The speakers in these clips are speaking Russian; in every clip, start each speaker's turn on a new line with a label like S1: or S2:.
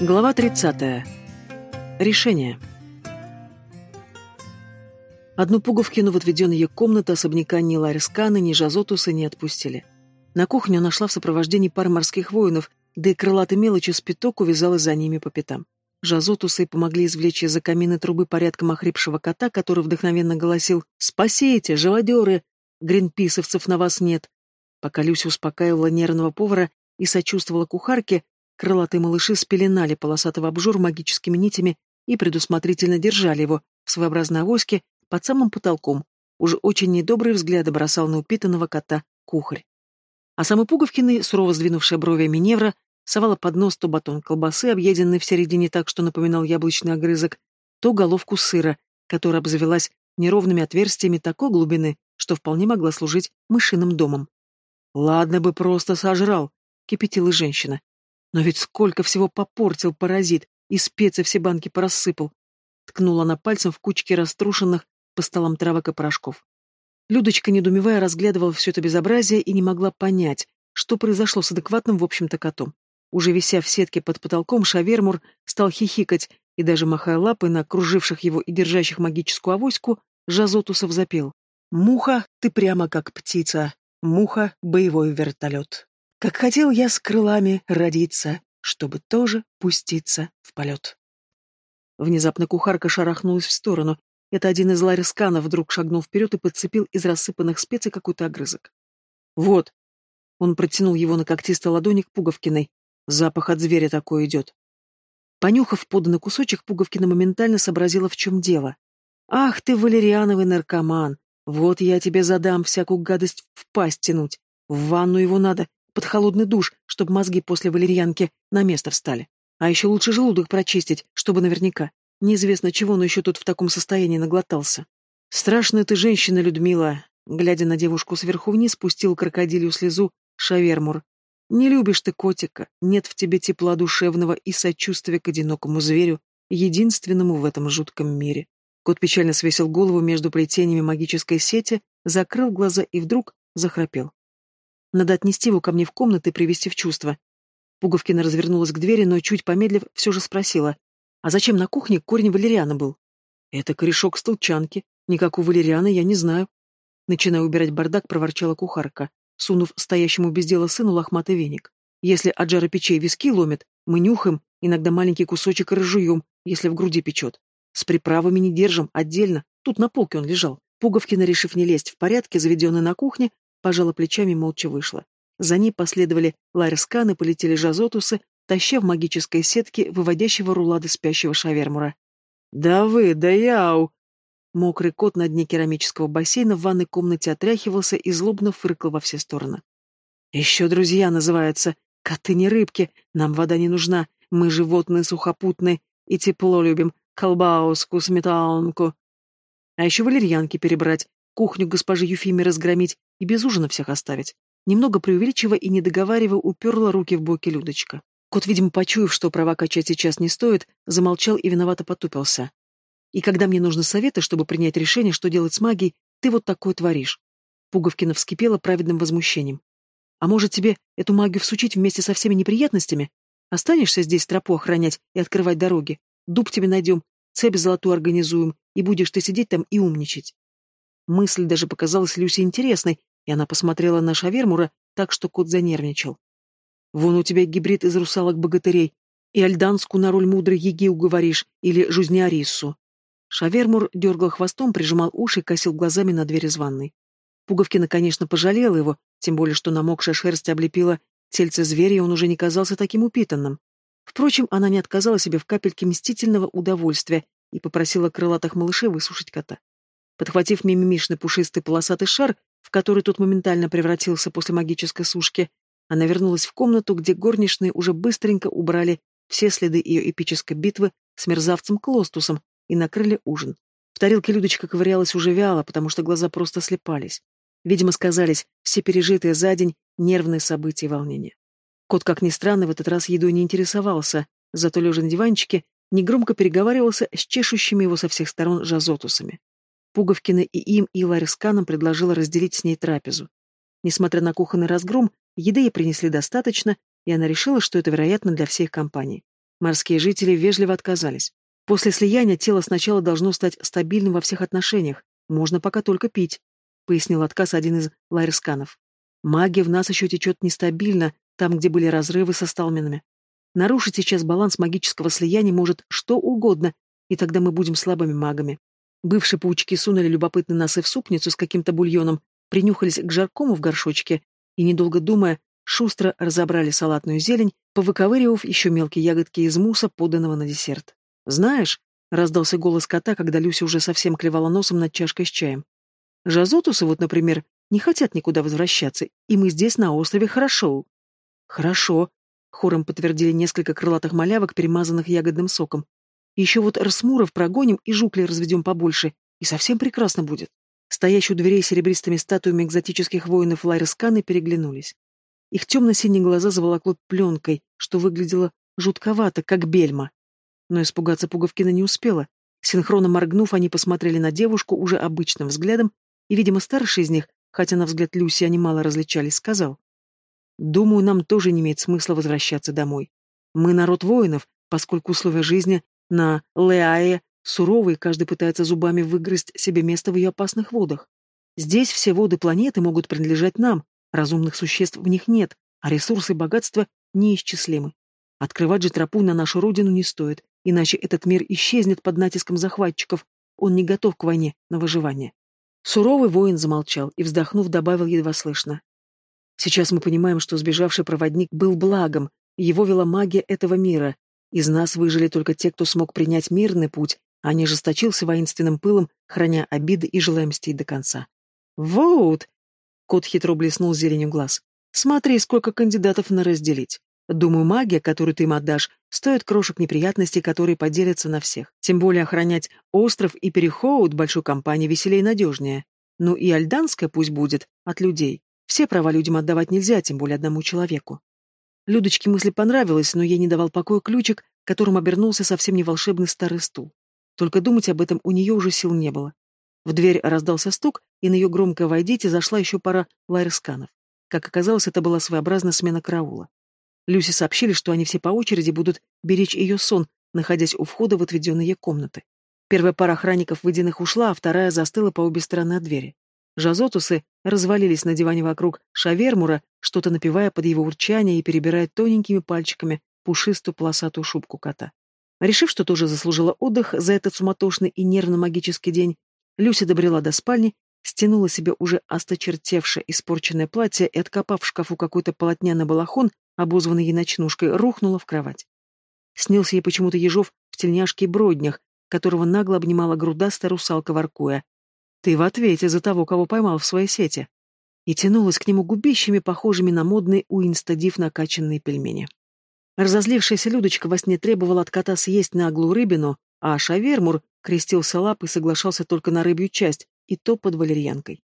S1: Глава 30. Решение. Одну Пуговкину в отведенной ее комнату особняка ни Ларискана, ни Жазотуса не отпустили. На кухню нашла в сопровождении пары морских воинов, да и крылатой мелочи с пяток увязалась за ними по пятам. Жазотусы помогли извлечь из-за камины трубы порядком охрипшего кота, который вдохновенно голосил «Спасите, живодеры! Гринписовцев на вас нет!» Пока Люся успокаивала нервного повара и сочувствовала кухарке, Крылатые малыши спеленали полосатого обжор магическими нитями и предусмотрительно держали его в своеобразной авоське под самым потолком. Уже очень недобрые взгляды бросал на упитанного кота кухарь. А самый Пуговкиный, сурово сдвинувшая брови Миневра, совала под нос то батон колбасы, объеденный в середине так, что напоминал яблочный огрызок, то головку сыра, которая обзавелась неровными отверстиями такой глубины, что вполне могла служить мышиным домом. «Ладно бы просто сожрал», — кипятила женщина. Но ведь сколько всего попортил паразит, и специи все банки порассыпал. Ткнула она пальцем в кучки раструшенных по столам травок и порошков. Людочка, недумевая, разглядывала все это безобразие и не могла понять, что произошло с адекватным, в общем-то, котом. Уже вися в сетке под потолком, Шавермур стал хихикать и даже махая лапой на круживших его и держащих магическую авоську, Жазотусов запел. «Муха, ты прямо как птица, муха — боевой вертолет». Как хотел я с крылами родиться, чтобы тоже пуститься в полет. Внезапно кухарка шарахнулась в сторону. Это один из ларисканов вдруг шагнул вперед и подцепил из рассыпанных специй какой-то огрызок. «Вот!» Он протянул его на когтистой ладони к Пуговкиной. «Запах от зверя такой идет». Понюхав поданный кусочек, Пуговкина моментально сообразила, в чем дело. «Ах ты, валериановый наркоман! Вот я тебе задам всякую гадость в пасть тянуть. В ванну его надо, под холодный душ, чтобы мозги после валерьянки на место встали. А еще лучше желудок прочистить, чтобы наверняка. Неизвестно чего, но еще тут в таком состоянии наглотался. Страшная ты женщина, Людмила. Глядя на девушку сверху вниз, спустил крокодилью слезу Шавермур. Не любишь ты котика, нет в тебе тепла душевного и сочувствия к одинокому зверю, единственному в этом жутком мире. Кот печально свесил голову между плетениями магической сети, закрыл глаза и вдруг захрапел. Надо отнести его ко мне в комнату и привести в чувство. Пуговкина развернулась к двери, но, чуть помедлив, все же спросила. «А зачем на кухне корень валериана был?» «Это корешок столчанки. Никакого валериана я не знаю». Начиная убирать бардак, проворчала кухарка, сунув стоящему без дела сыну лохматый веник. «Если от жара печей виски ломит, мы нюхаем, иногда маленький кусочек разжуем, если в груди печет. С приправами не держим, отдельно. Тут на полке он лежал». Пуговкина, решив не лезть в порядке, заведенной на кухне, пожала плечами и молча вышла. За ней последовали ларисканы, полетели жазотусы, таща в магической сетке выводящего рулада спящего шавермура. «Да вы, да яу!» Мокрый кот на дне керамического бассейна в ванной комнате отряхивался и злобно фыркал во все стороны. «Еще друзья называются. Коты не рыбки, нам вода не нужна, мы животные сухопутные и тепло любим, колбаску, сметанку. А еще валерьянки перебрать, кухню госпожи Юфимии разгромить и без ужина всех оставить. Немного преувеличивая и не договаривая, уперла руки в боки Людочка. Кот, видимо, почуяв, что права качать сейчас не стоит, замолчал и виновато потупился. И когда мне нужны советы, чтобы принять решение, что делать с магией, ты вот такое творишь. Пуговкина вскипела праведным возмущением. А может тебе эту магию всучить вместе со всеми неприятностями? Останешься здесь тропу охранять и открывать дороги. Дуб тебе найдем, цепь золотую организуем, и будешь ты сидеть там и умничать. Мысль даже показалась Люсе интересной, и она посмотрела на Шавермура так, что кот занервничал. «Вон у тебя гибрид из русалок-богатырей. И Альданску на роль мудрой еги уговоришь, или Жузниариссу». Шавермур дергал хвостом, прижимал уши и косил глазами на дверь из ванной. Пуговкина, конечно, пожалела его, тем более, что намокшая шерсть облепила тельце зверя, и он уже не казался таким упитанным. Впрочем, она не отказала себе в капельке мстительного удовольствия и попросила крылатых малышей высушить кота. Подхватив мимимишный пушистый полосатый шар, в который тот моментально превратился после магической сушки, она вернулась в комнату, где горничные уже быстренько убрали все следы ее эпической битвы с мерзавцем Клостусом и накрыли ужин. В тарелке Людочка ковырялась уже вяло, потому что глаза просто слепались. Видимо, сказались все пережитые за день нервные события и волнения. Кот, как ни странно, в этот раз едой не интересовался, зато, лежа на диванчике, негромко переговаривался с чешущими его со всех сторон жазотусами. Пуговкина и им, и Ларисканам предложила разделить с ней трапезу. Несмотря на кухонный разгром, еды ей принесли достаточно, и она решила, что это вероятно для всей компании. Морские жители вежливо отказались. После слияния тело сначала должно стать стабильным во всех отношениях. Можно пока только пить, пояснил отказ один из лайрсканов. Магия в нас еще течет нестабильно, там, где были разрывы со сталминами. Нарушить сейчас баланс магического слияния может что угодно, и тогда мы будем слабыми магами. Бывшие паучки сунули любопытно носы в супницу с каким-то бульоном, принюхались к жаркому в горшочке и, недолго думая, шустро разобрали салатную зелень, повыковыривав еще мелкие ягодки из муса, поданного на десерт. «Знаешь», — раздался голос кота, когда Люся уже совсем клевала носом над чашкой с чаем, «Жазотусы вот, например, не хотят никуда возвращаться, и мы здесь, на острове, хорошо». «Хорошо», — хором подтвердили несколько крылатых малявок, перемазанных ягодным соком. «Еще вот расмуров прогоним и жуклей разведем побольше, и совсем прекрасно будет». Стоящие у дверей серебристыми статуями экзотических воинов Лайрсканы переглянулись. Их темно-синие глаза заволокло пленкой, что выглядело жутковато, как бельма. Но испугаться Пуговкина не успела. Синхронно моргнув, они посмотрели на девушку уже обычным взглядом, и, видимо, старший из них, хотя на взгляд Люси они мало различались, сказал. «Думаю, нам тоже не имеет смысла возвращаться домой. Мы народ воинов, поскольку условия жизни на Леае Суровый, каждый пытается зубами выгрызть себе место в ее опасных водах. Здесь все воды планеты могут принадлежать нам, разумных существ в них нет, а ресурсы богатства неисчислимы. Открывать же тропу на нашу родину не стоит, иначе этот мир исчезнет под натиском захватчиков, он не готов к войне на выживание. Суровый воин замолчал и, вздохнув, добавил едва слышно. Сейчас мы понимаем, что сбежавший проводник был благом, его вела магия этого мира. Из нас выжили только те, кто смог принять мирный путь, а не жесточился воинственным пылом, храня обиды и желая мстить до конца. «Вот!» — кот хитро блеснул зеленью глаз. «Смотри, сколько кандидатов на разделить. Думаю, магия, которую ты им отдашь, стоит крошек неприятностей, которые поделятся на всех. Тем более охранять остров и переход большой компании веселее и надежнее. Ну и альданская пусть будет, от людей. Все права людям отдавать нельзя, тем более одному человеку». Людочке мысль понравилась, но ей не давал покоя ключик, которым обернулся совсем не волшебный старый стул. Только думать об этом у нее уже сил не было. В дверь раздался стук, и на ее громкое «войдите» зашла еще пара лайрсканов. Как оказалось, это была своеобразная смена караула. Люси сообщили, что они все по очереди будут беречь ее сон, находясь у входа в отведенные комнаты. Первая пара охранников выйденных ушла, а вторая застыла по обе стороны от двери. Жазотусы развалились на диване вокруг шавермура, что-то напивая под его урчание и перебирая тоненькими пальчиками пушистую полосатую шубку кота. Решив, что тоже заслужила отдых за этот суматошный и нервно-магический день, Люся добрела до спальни, стянула себе уже осточертевшее испорченное платье и, откопав в шкафу какой-то полотняный балахон, обозванный ей ночнушкой, рухнула в кровать. Снился ей почему-то ежов в тельняшке и броднях, которого нагло обнимала грудастая русалка воркуя. «Ты в ответе за того, кого поймал в своей сети!» И тянулась к нему губищами, похожими на модные у инстадив накачанные пельмени. Разозлившаяся Людочка во сне требовала от кота съесть наглую рыбину, а Шавермур крестился лап и соглашался только на рыбью часть, и то под валерьянкой.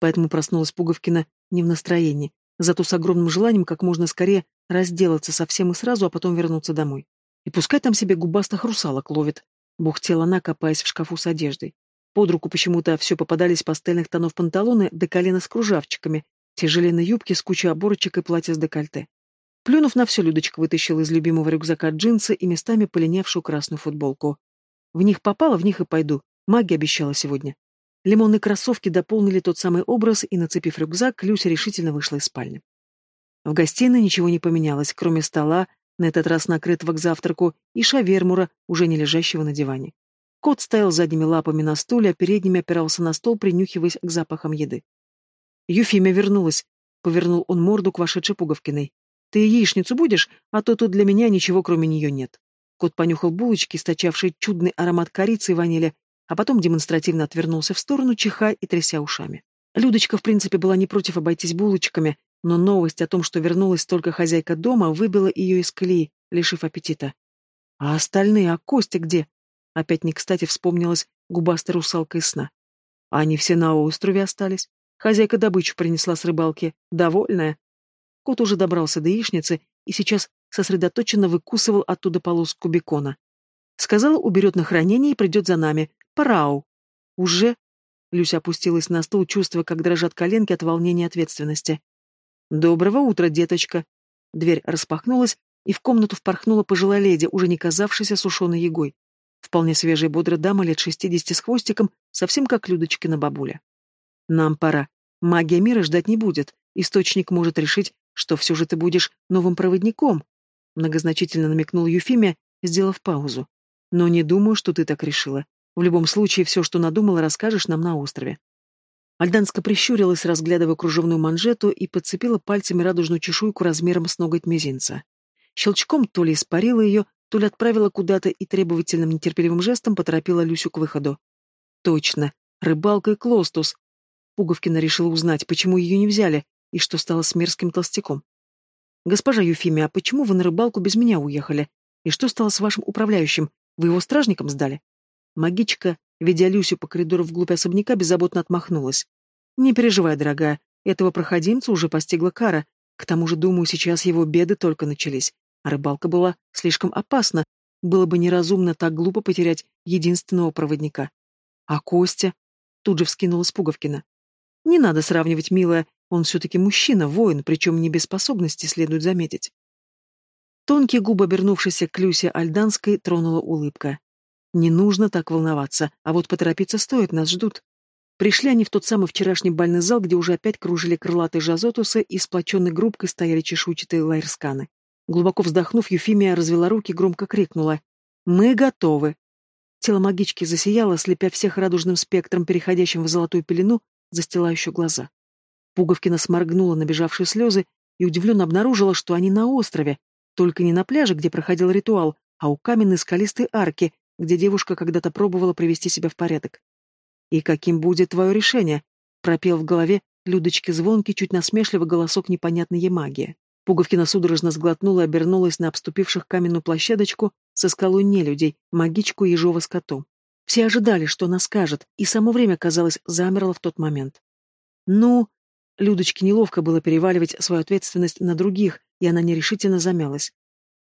S1: Поэтому проснулась Пуговкина не в настроении, зато с огромным желанием как можно скорее разделаться со всем и сразу, а потом вернуться домой. И пускай там себе губастых русалок ловит. Бухтела она, копаясь в шкафу с одеждой. Под руку почему-то все попадались пастельных тонов панталоны до колена с кружавчиками, тяжеленные юбки с кучей оборочек и платья с декольте. Плюнув на все, Людочка вытащила из любимого рюкзака джинсы и местами полинявшую красную футболку. В них попала, в них и пойду. Магия обещала сегодня. Лимонные кроссовки дополнили тот самый образ, и, нацепив рюкзак, Люся решительно вышла из спальни. В гостиной ничего не поменялось, кроме стола, на этот раз накрытого к завтраку, и шавермура, уже не лежащего на диване. Кот стоял задними лапами на стуле, а передними опирался на стол, принюхиваясь к запахам еды. «Юфимия вернулась», — повернул он морду к вошедшей Пуговкиной. Ты яичницу будешь, а то тут для меня ничего кроме нее нет. Кот понюхал булочки, источавшие чудный аромат корицы и ванили, а потом демонстративно отвернулся в сторону, чихая и тряся ушами. Людочка, в принципе, была не против обойтись булочками, но новость о том, что вернулась только хозяйка дома, выбила ее из колеи, лишив аппетита. А остальные, а Костя где? Опять не кстати вспомнилась губастая русалка из сна. А они все на острове остались. Хозяйка добычу принесла с рыбалки, довольная, Кот уже добрался до яичницы и сейчас сосредоточенно выкусывал оттуда полоску бекона. Сказала, уберет на хранение и придет за нами. Парау. Уже? Люся опустилась на стул, чувствуя, как дрожат коленки от волнения и ответственности. «Доброго утра, деточка!» Дверь распахнулась, и в комнату впорхнула пожилая леди, уже не казавшаяся сушеной егой. Вполне свежая и бодрая дама лет шестидесяти с хвостиком, совсем как Людочкина бабуля. «Нам пора. Магия мира ждать не будет. Источник может решить, что все же ты будешь новым проводником», многозначительно намекнул Юфимия, сделав паузу. «Но не думаю, что ты так решила. В любом случае, все, что надумала, расскажешь нам на острове». Альданска прищурилась, разглядывая кружевную манжету, и подцепила пальцами радужную чешуйку размером с ноготь мизинца. Щелчком то ли испарила ее, то ли отправила куда-то и требовательным нетерпеливым жестом поторопила Люсю к выходу. Точно, рыбалка и Клостус. Пуговкина решила узнать, почему ее не взяли, и что стало с мерзким толстяком. «Госпожа Юфимия, а почему вы на рыбалку без меня уехали? И что стало с вашим управляющим? Вы его стражником сдали?» Магичка, ведя Люсю по коридору вглубь особняка, беззаботно отмахнулась. «Не переживай, дорогая, этого проходимца уже постигла кара. К тому же, думаю, сейчас его беды только начались. А рыбалка была слишком опасна. Было бы неразумно так глупо потерять единственного проводника. А Костя? Тут же вскинулась Пуговкина. Не надо сравнивать, милая, он все-таки мужчина, воин, причем не без способностей, следует заметить. Тонкие губы, обернувшиеся к Люсе Альданской, тронула улыбка. Не нужно так волноваться, а вот поторопиться стоит, нас ждут. Пришли они в тот самый вчерашний бальный зал, где уже опять кружили крылатые жазотусы и сплоченной группкой стояли чешуйчатые лайрсканы. Глубоко вздохнув, Юфимия развела руки и громко крикнула. «Мы готовы!» Тело магички засияло, слепя всех радужным спектром, переходящим в золотую пелену, застилающую глаза. Пуговкина сморгнула набежавшие слезы и удивленно обнаружила, что они на острове, только не на пляже, где проходил ритуал, а у каменной скалистой арки, где девушка когда-то пробовала привести себя в порядок. «И каким будет твое решение?» — пропел в голове Людочки звонкий, чуть насмешливый голосок непонятной ей магии. Пуговкина судорожно сглотнула и обернулась на обступивших каменную площадочку со скалой нелюдей, магичку Ежова с котом. Все ожидали, что она скажет, и само время, казалось, замерло в тот момент. «Ну...» Людочке неловко было переваливать свою ответственность на других, и она нерешительно замялась.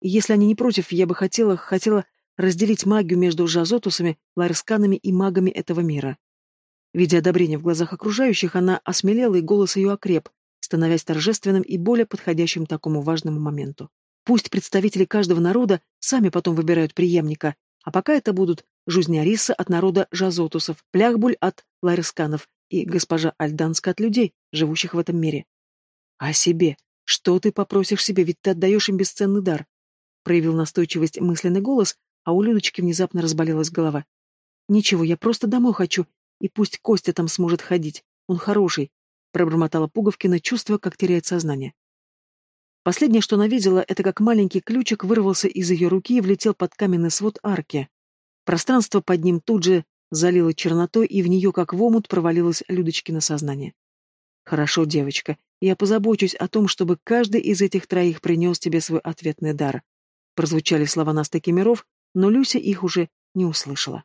S1: «Если они не против, я бы хотела, хотела разделить магию между жазотусами, ларсканами и магами этого мира. Видя одобрение в глазах окружающих, она осмелела, и голос ее окреп, становясь торжественным и более подходящим такому важному моменту. Пусть представители каждого народа сами потом выбирают преемника, а пока это будут Жузняриса от народа жазотусов, Пляхбуль от ларсканов и госпожа Альданска от людей, живущих в этом мире. А себе? Что ты попросишь себе, ведь ты отдаешь им бесценный дар? Проявил настойчивость мысленный голос, а у Людочки внезапно разболелась голова. «Ничего, я просто домой хочу, и пусть Костя там сможет ходить. Он хороший», — пробормотала Пуговкина, чувствуя, как теряет сознание. Последнее, что она видела, это как маленький ключик вырвался из ее руки и влетел под каменный свод арки. Пространство под ним тут же залило чернотой, и в нее, как в омут, провалилось Людочкино сознание. «Хорошо, девочка, я позабочусь о том, чтобы каждый из этих троих принес тебе свой ответный дар», прозвучали слова Насты Кемеров, но Люся их уже не услышала.